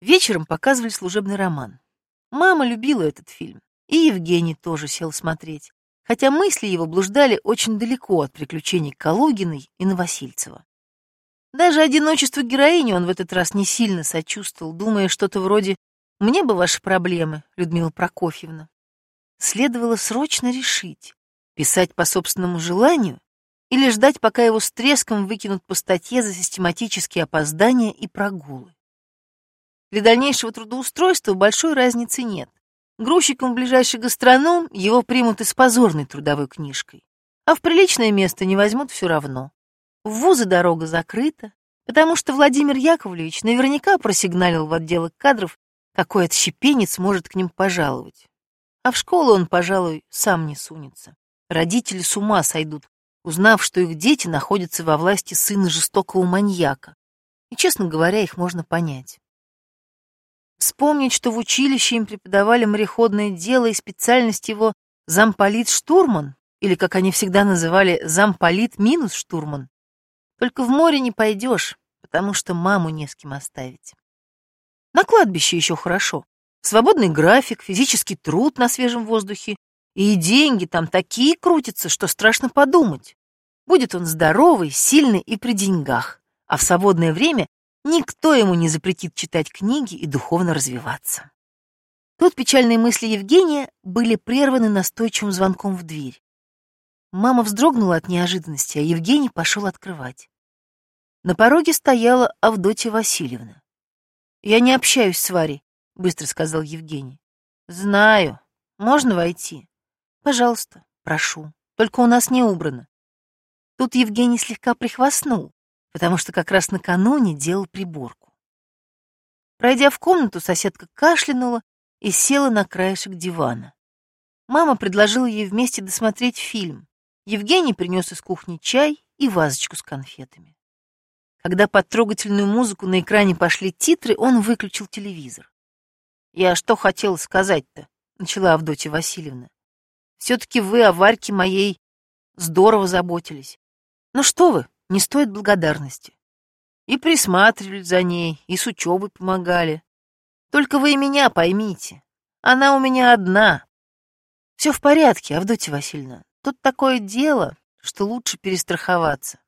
Вечером показывали служебный роман. Мама любила этот фильм, и Евгений тоже сел смотреть, хотя мысли его блуждали очень далеко от приключений Калугиной и Новосильцева. Даже одиночеству героини он в этот раз не сильно сочувствовал, думая что-то вроде «Мне бы ваши проблемы, Людмила Прокофьевна». Следовало срочно решить, писать по собственному желанию или ждать, пока его с треском выкинут по статье за систематические опоздания и прогулы. Для дальнейшего трудоустройства большой разницы нет. Грузчиком в ближайший гастроном его примут и с позорной трудовой книжкой, а в приличное место не возьмут все равно. В вузы дорога закрыта, потому что Владимир Яковлевич наверняка просигналил в отделах кадров, какой отщепенец может к ним пожаловать. А в школу он, пожалуй, сам не сунется. Родители с ума сойдут, узнав, что их дети находятся во власти сына жестокого маньяка. И, честно говоря, их можно понять. Вспомнить, что в училище им преподавали мореходное дело и специальность его замполит-штурман, или, как они всегда называли, замполит минус штурман. Только в море не пойдешь, потому что маму не с кем оставить. На кладбище еще хорошо. Свободный график, физический труд на свежем воздухе. И деньги там такие крутятся, что страшно подумать. Будет он здоровый, сильный и при деньгах. А в свободное время никто ему не запретит читать книги и духовно развиваться. Тут печальные мысли Евгения были прерваны настойчивым звонком в дверь. Мама вздрогнула от неожиданности, а Евгений пошел открывать. На пороге стояла Авдотья Васильевна. «Я не общаюсь с Варей», — быстро сказал Евгений. «Знаю. Можно войти?» «Пожалуйста, прошу. Только у нас не убрано». Тут Евгений слегка прихвастнул, потому что как раз накануне делал приборку. Пройдя в комнату, соседка кашлянула и села на краешек дивана. Мама предложила ей вместе досмотреть фильм. Евгений принес из кухни чай и вазочку с конфетами. Когда под трогательную музыку на экране пошли титры, он выключил телевизор. «Я что хотела сказать-то?» — начала Авдотья Васильевна. «Все-таки вы о Варьке моей здорово заботились. Ну что вы, не стоит благодарности. И присматривали за ней, и с учебой помогали. Только вы и меня поймите. Она у меня одна. Все в порядке, Авдотья Васильевна. Тут такое дело, что лучше перестраховаться.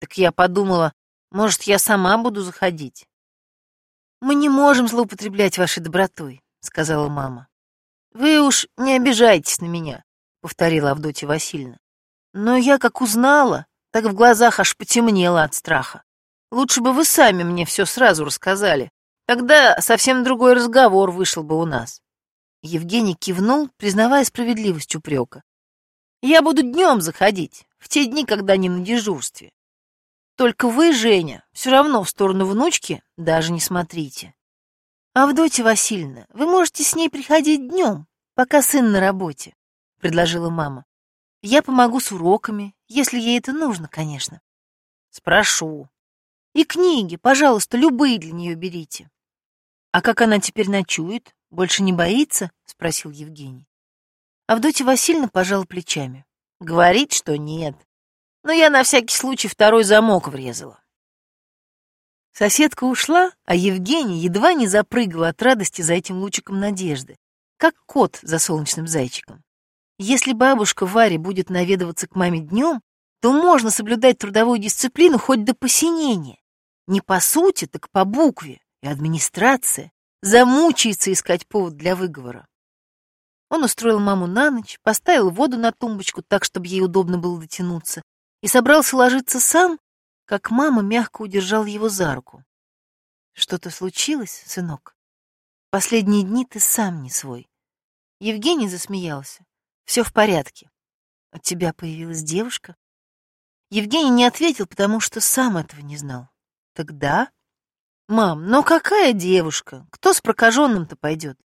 Так я подумала, может, я сама буду заходить. Мы не можем злоупотреблять вашей добротой, сказала мама. Вы уж не обижайтесь на меня, повторила Авдотья Васильевна. Но я как узнала, так в глазах аж потемнело от страха. Лучше бы вы сами мне все сразу рассказали. Тогда совсем другой разговор вышел бы у нас. Евгений кивнул, признавая справедливость упрека. Я буду днем заходить, в те дни, когда не на дежурстве. Только вы, Женя, все равно в сторону внучки даже не смотрите. Авдотья Васильевна, вы можете с ней приходить днем, пока сын на работе, предложила мама. Я помогу с уроками, если ей это нужно, конечно. Спрошу. И книги, пожалуйста, любые для нее берите. А как она теперь ночует? Больше не боится? Спросил Евгений. Авдотья Васильевна пожала плечами. Говорит, что нет. Но я на всякий случай второй замок врезала. Соседка ушла, а Евгений едва не запрыгал от радости за этим лучиком надежды, как кот за солнечным зайчиком. Если бабушка Варя будет наведываться к маме днем, то можно соблюдать трудовую дисциплину хоть до посинения. Не по сути, так по букве. И администрация замучается искать повод для выговора. Он устроил маму на ночь, поставил воду на тумбочку так, чтобы ей удобно было дотянуться, и собрался ложиться сам, как мама мягко удержал его за руку. «Что-то случилось, сынок? Последние дни ты сам не свой». Евгений засмеялся. Все в порядке. У тебя появилась девушка? Евгений не ответил, потому что сам этого не знал. Тогда? Мам, но какая девушка? Кто с прокаженным-то пойдет?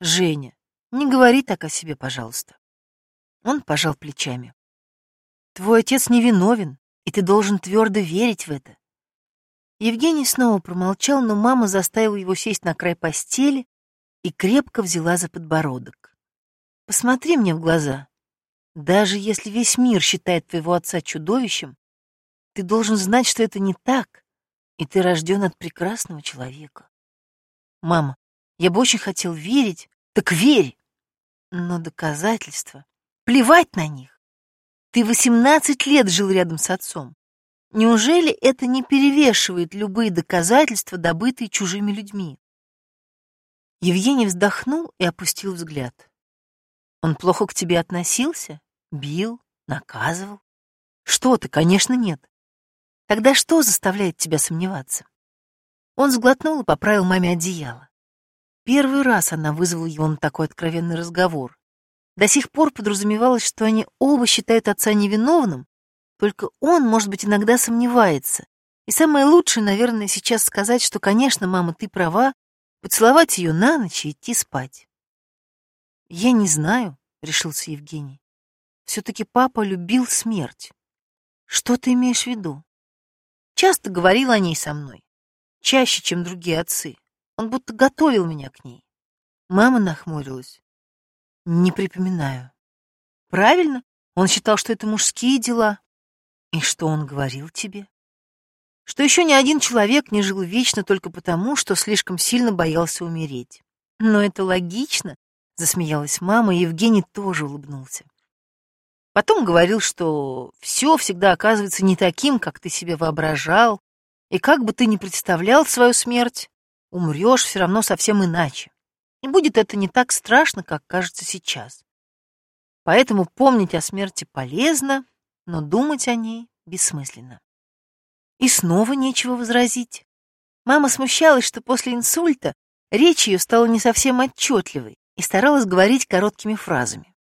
Женя, не говори так о себе, пожалуйста. Он пожал плечами. Твой отец невиновен, и ты должен твердо верить в это. Евгений снова промолчал, но мама заставила его сесть на край постели и крепко взяла за подбородок. Посмотри мне в глаза. Даже если весь мир считает твоего отца чудовищем, ты должен знать, что это не так, и ты рожден от прекрасного человека. Мама, я бы очень хотел верить. Так верь! Но доказательства... Плевать на них. Ты 18 лет жил рядом с отцом. Неужели это не перевешивает любые доказательства, добытые чужими людьми? Евгений вздохнул и опустил взгляд. Он плохо к тебе относился? Бил? Наказывал? Что ты, конечно, нет. Тогда что заставляет тебя сомневаться? Он сглотнул и поправил маме одеяло. Первый раз она вызвала его на такой откровенный разговор. До сих пор подразумевалось, что они оба считают отца невиновным, только он, может быть, иногда сомневается. И самое лучшее, наверное, сейчас сказать, что, конечно, мама, ты права, поцеловать ее на ночь и идти спать. Я не знаю, решился Евгений. Все-таки папа любил смерть. Что ты имеешь в виду? Часто говорил о ней со мной. Чаще, чем другие отцы. Он будто готовил меня к ней. Мама нахмурилась. Не припоминаю. Правильно, он считал, что это мужские дела. И что он говорил тебе? Что еще ни один человек не жил вечно только потому, что слишком сильно боялся умереть. Но это логично, засмеялась мама, и Евгений тоже улыбнулся. Потом говорил, что все всегда оказывается не таким, как ты себе воображал, и как бы ты ни представлял свою смерть, умрешь все равно совсем иначе. И будет это не так страшно, как кажется сейчас. Поэтому помнить о смерти полезно, но думать о ней бессмысленно. И снова нечего возразить. Мама смущалась, что после инсульта речь ее стала не совсем отчетливой и старалась говорить короткими фразами.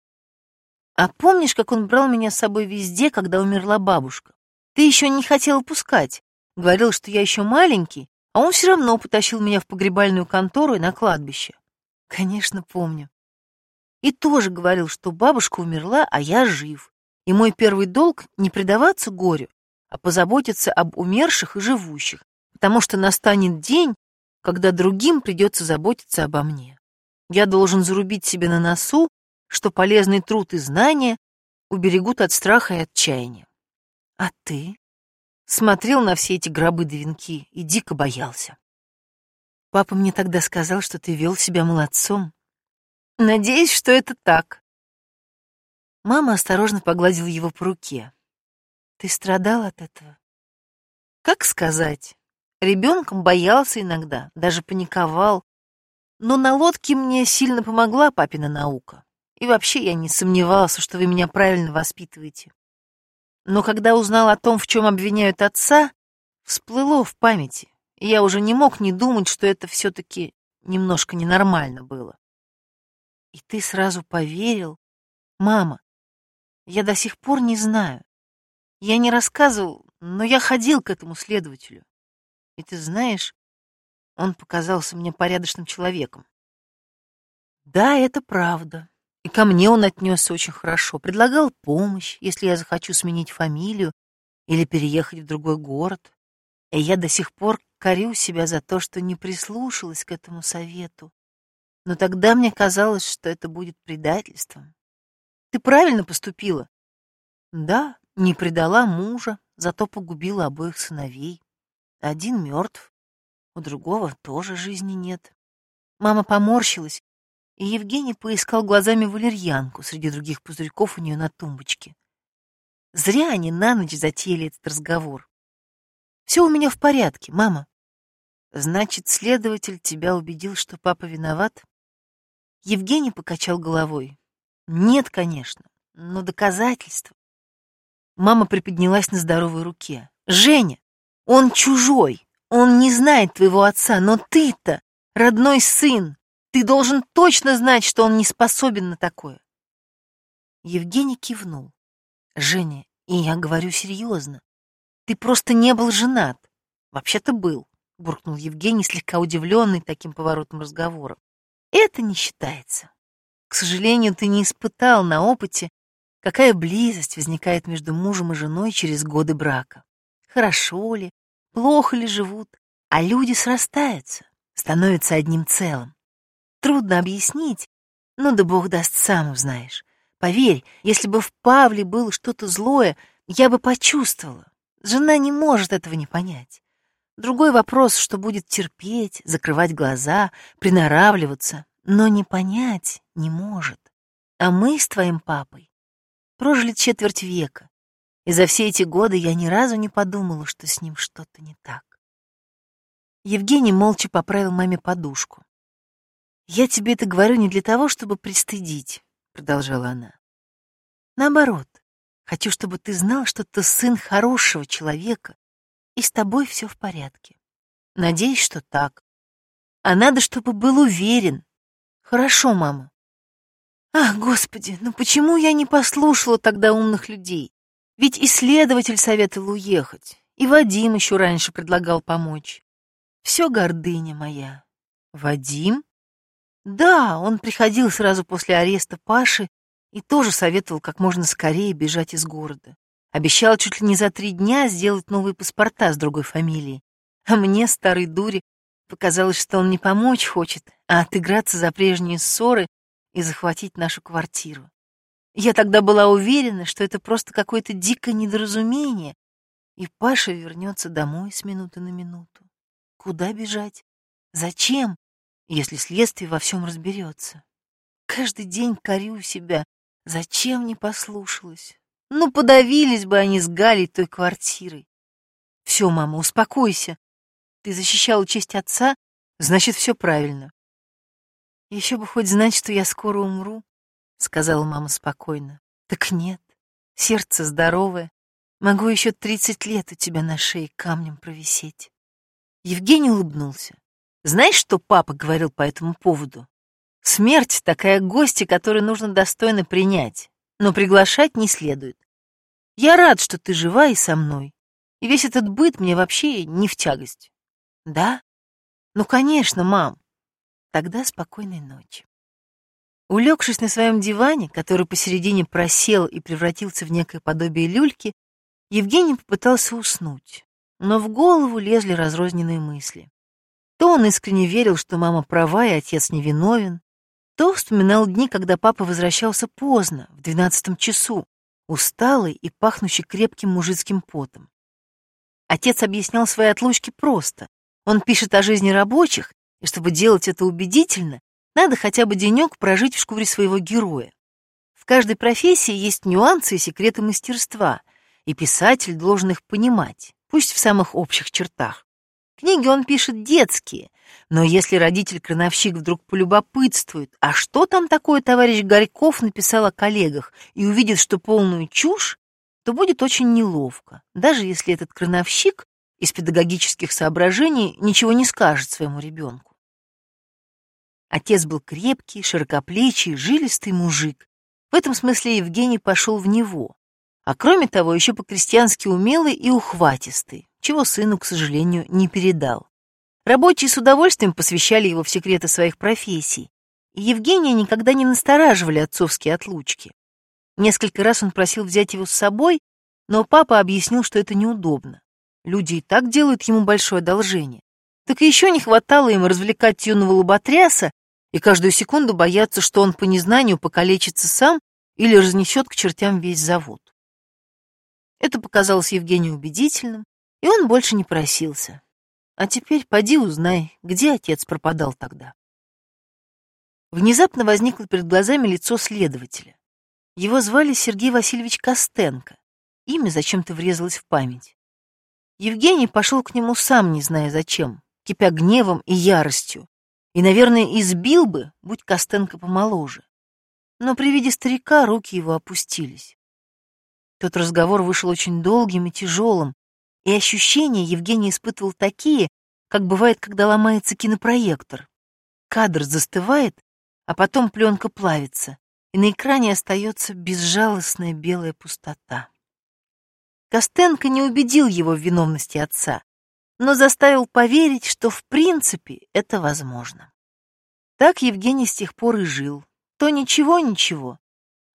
«А помнишь, как он брал меня с собой везде, когда умерла бабушка? Ты еще не хотела пускать. Говорил, что я еще маленький, а он все равно потащил меня в погребальную контору и на кладбище. Конечно, помню. И тоже говорил, что бабушка умерла, а я жив, и мой первый долг — не предаваться горю, а позаботиться об умерших и живущих, потому что настанет день, когда другим придется заботиться обо мне. Я должен зарубить себе на носу, что полезный труд и знания уберегут от страха и отчаяния. А ты? Смотрел на все эти гробы да венки и дико боялся. Папа мне тогда сказал, что ты вел себя молодцом. Надеюсь, что это так. Мама осторожно погладила его по руке. Ты страдал от этого? Как сказать? Ребенком боялся иногда, даже паниковал. Но на лодке мне сильно помогла папина наука. И вообще я не сомневался, что вы меня правильно воспитываете. Но когда узнал о том, в чем обвиняют отца, всплыло в памяти, и я уже не мог не думать, что это все-таки немножко ненормально было. И ты сразу поверил? Мама, я до сих пор не знаю. Я не рассказывал, но я ходил к этому следователю. И ты знаешь, он показался мне порядочным человеком. Да, это правда. И ко мне он отнесся очень хорошо. Предлагал помощь, если я захочу сменить фамилию или переехать в другой город. И я до сих пор корю себя за то, что не прислушалась к этому совету. Но тогда мне казалось, что это будет предательством. Ты правильно поступила. Да, не предала мужа, зато погубила обоих сыновей. Один мертв, у другого тоже жизни нет. Мама поморщилась, и Евгений поискал глазами валерьянку среди других пузырьков у нее на тумбочке. Зря они на ночь затеяли этот разговор. Все у меня в порядке, мама. Значит, следователь тебя убедил, что папа виноват? Евгений покачал головой. Нет, конечно, но доказательства. Мама приподнялась на здоровой руке. Женя, он чужой, он не знает твоего отца, но ты-то родной сын. Ты должен точно знать, что он не способен на такое. Евгений кивнул. Женя, и я говорю серьезно. Ты просто не был женат. Вообще-то был, буркнул Евгений, слегка удивленный таким поворотом разговора. Это не считается. К сожалению, ты не испытал на опыте, какая близость возникает между мужем и женой через годы брака. Хорошо ли, плохо ли живут, а люди срастаются, становятся одним целым. Трудно объяснить, но да бог даст, сам узнаешь. Поверь, если бы в Павле было что-то злое, я бы почувствовала. Жена не может этого не понять. Другой вопрос, что будет терпеть, закрывать глаза, приноравливаться, но не понять не может. А мы с твоим папой прожили четверть века, и за все эти годы я ни разу не подумала, что с ним что-то не так. Евгений молча поправил маме подушку. «Я тебе это говорю не для того, чтобы пристыдить», — продолжала она. «Наоборот, хочу, чтобы ты знал, что ты сын хорошего человека, и с тобой все в порядке. Надеюсь, что так. А надо, чтобы был уверен. Хорошо, мама. Ах, господи, ну почему я не послушала тогда умных людей? Ведь исследователь советовал уехать, и Вадим еще раньше предлагал помочь. Все гордыня моя. Вадим? Да, он приходил сразу после ареста Паши и тоже советовал как можно скорее бежать из города. Обещал чуть ли не за три дня сделать новые паспорта с другой фамилией. А мне, старой дуре, показалось, что он не помочь хочет, а отыграться за прежние ссоры и захватить нашу квартиру. Я тогда была уверена, что это просто какое-то дикое недоразумение, и Паша вернется домой с минуты на минуту. Куда бежать? Зачем, если следствие во всем разберется? Каждый день корю себя. Зачем не послушалась? Ну, подавились бы они с Галей той квартирой. Все, мама, успокойся. Ты защищала честь отца, значит, все правильно. Еще бы хоть знать, что я скоро умру, сказала мама спокойно. Так нет, сердце здоровое. Могу еще тридцать лет у тебя на шее камнем провисеть. Евгений улыбнулся. Знаешь, что папа говорил по этому поводу? Смерть — такая гостья, которую нужно достойно принять но приглашать не следует. Я рад, что ты жива и со мной. И весь этот быт мне вообще не в тягость. Да? Ну, конечно, мам. Тогда спокойной ночи. Улегшись на своем диване, который посередине просел и превратился в некое подобие люльки, Евгений попытался уснуть, но в голову лезли разрозненные мысли. То он искренне верил, что мама права и отец невиновен, то вспоминал дни, когда папа возвращался поздно, в двенадцатом часу, усталый и пахнущий крепким мужицким потом. Отец объяснял свои отлучки просто. Он пишет о жизни рабочих, и чтобы делать это убедительно, надо хотя бы денек прожить в шкуре своего героя. В каждой профессии есть нюансы и секреты мастерства, и писатель должен их понимать, пусть в самых общих чертах. Книги он пишет детские, но если родитель-крановщик вдруг полюбопытствует, а что там такое товарищ Горьков написал о коллегах, и увидит, что полную чушь, то будет очень неловко, даже если этот крановщик из педагогических соображений ничего не скажет своему ребенку. Отец был крепкий, широкоплечий, жилистый мужик. В этом смысле Евгений пошел в него. А кроме того, еще по-крестьянски умелый и ухватистый, чего сыну, к сожалению, не передал. Рабочие с удовольствием посвящали его в секреты своих профессий, и Евгения никогда не настораживали отцовские отлучки. Несколько раз он просил взять его с собой, но папа объяснил, что это неудобно. Люди и так делают ему большое одолжение. Так еще не хватало им развлекать юного лоботряса и каждую секунду бояться, что он по незнанию покалечится сам или разнесет к чертям весь завод. Это показалось Евгению убедительным, и он больше не просился. А теперь поди узнай, где отец пропадал тогда. Внезапно возникло перед глазами лицо следователя. Его звали Сергей Васильевич Костенко. Имя зачем-то врезалось в память. Евгений пошел к нему сам, не зная зачем, кипя гневом и яростью, и, наверное, избил бы, будь Костенко помоложе. Но при виде старика руки его опустились. Тот разговор вышел очень долгим и тяжелым, и ощущения Евгений испытывал такие, как бывает, когда ломается кинопроектор. Кадр застывает, а потом пленка плавится, и на экране остается безжалостная белая пустота. Костенко не убедил его в виновности отца, но заставил поверить, что в принципе это возможно. Так Евгений с тех пор и жил. То ничего-ничего,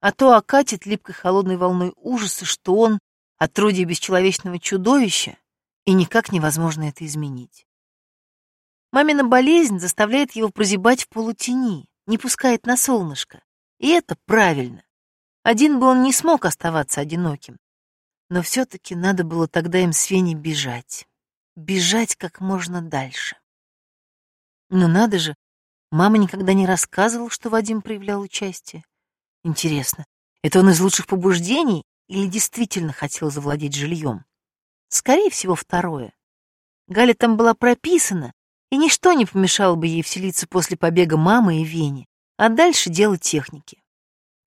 а то окатит липкой холодной волной ужаса, что он отродье бесчеловечного чудовища, и никак невозможно это изменить. Мамина болезнь заставляет его прозябать в полутени, не пускает на солнышко. И это правильно. Один бы он не смог оставаться одиноким. Но все-таки надо было тогда им с Веней бежать. Бежать как можно дальше. Но надо же, мама никогда не рассказывала, что Вадим проявлял участие. Интересно, это он из лучших побуждений или действительно хотел завладеть жильем? Скорее всего, второе. Галя там была прописана, и ничто не помешало бы ей вселиться после побега мамы и Вени, а дальше дело техники.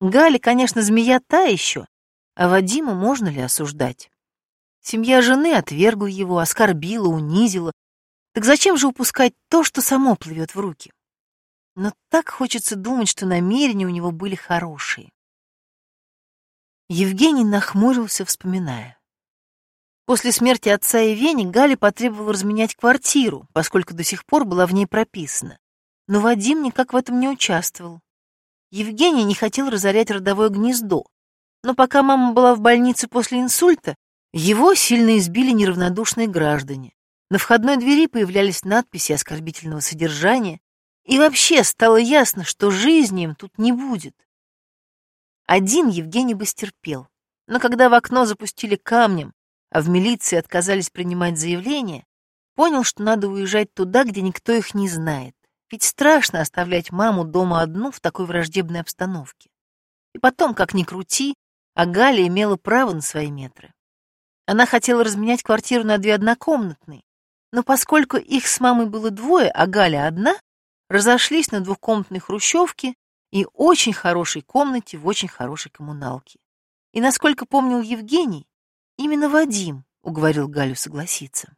Галя, конечно, змея та еще, а Вадима можно ли осуждать? Семья жены отвергла его, оскорбила, унизила. Так зачем же упускать то, что само плывет в руки? Но так хочется думать, что намерения у него были хорошие. Евгений нахмурился, вспоминая. После смерти отца и Вени Галя потребовала разменять квартиру, поскольку до сих пор была в ней прописана. Но Вадим никак в этом не участвовал. Евгений не хотел разорять родовое гнездо, но пока мама была в больнице после инсульта, его сильно избили неравнодушные граждане. На входной двери появлялись надписи оскорбительного содержания, и вообще стало ясно, что жизни им тут не будет. Один Евгений бы стерпел, но когда в окно запустили камнем, а в милиции отказались принимать заявления, понял, что надо уезжать туда, где никто их не знает. Ведь страшно оставлять маму дома одну в такой враждебной обстановке. И потом, как ни крути, а Галя имела право на свои метры. Она хотела разменять квартиру на две однокомнатные, но поскольку их с мамой было двое, а Галя одна, разошлись на двухкомнатной хрущевке и очень хорошей комнате в очень хорошей коммуналке. И, насколько помнил Евгений, именно Вадим уговорил Галю согласиться.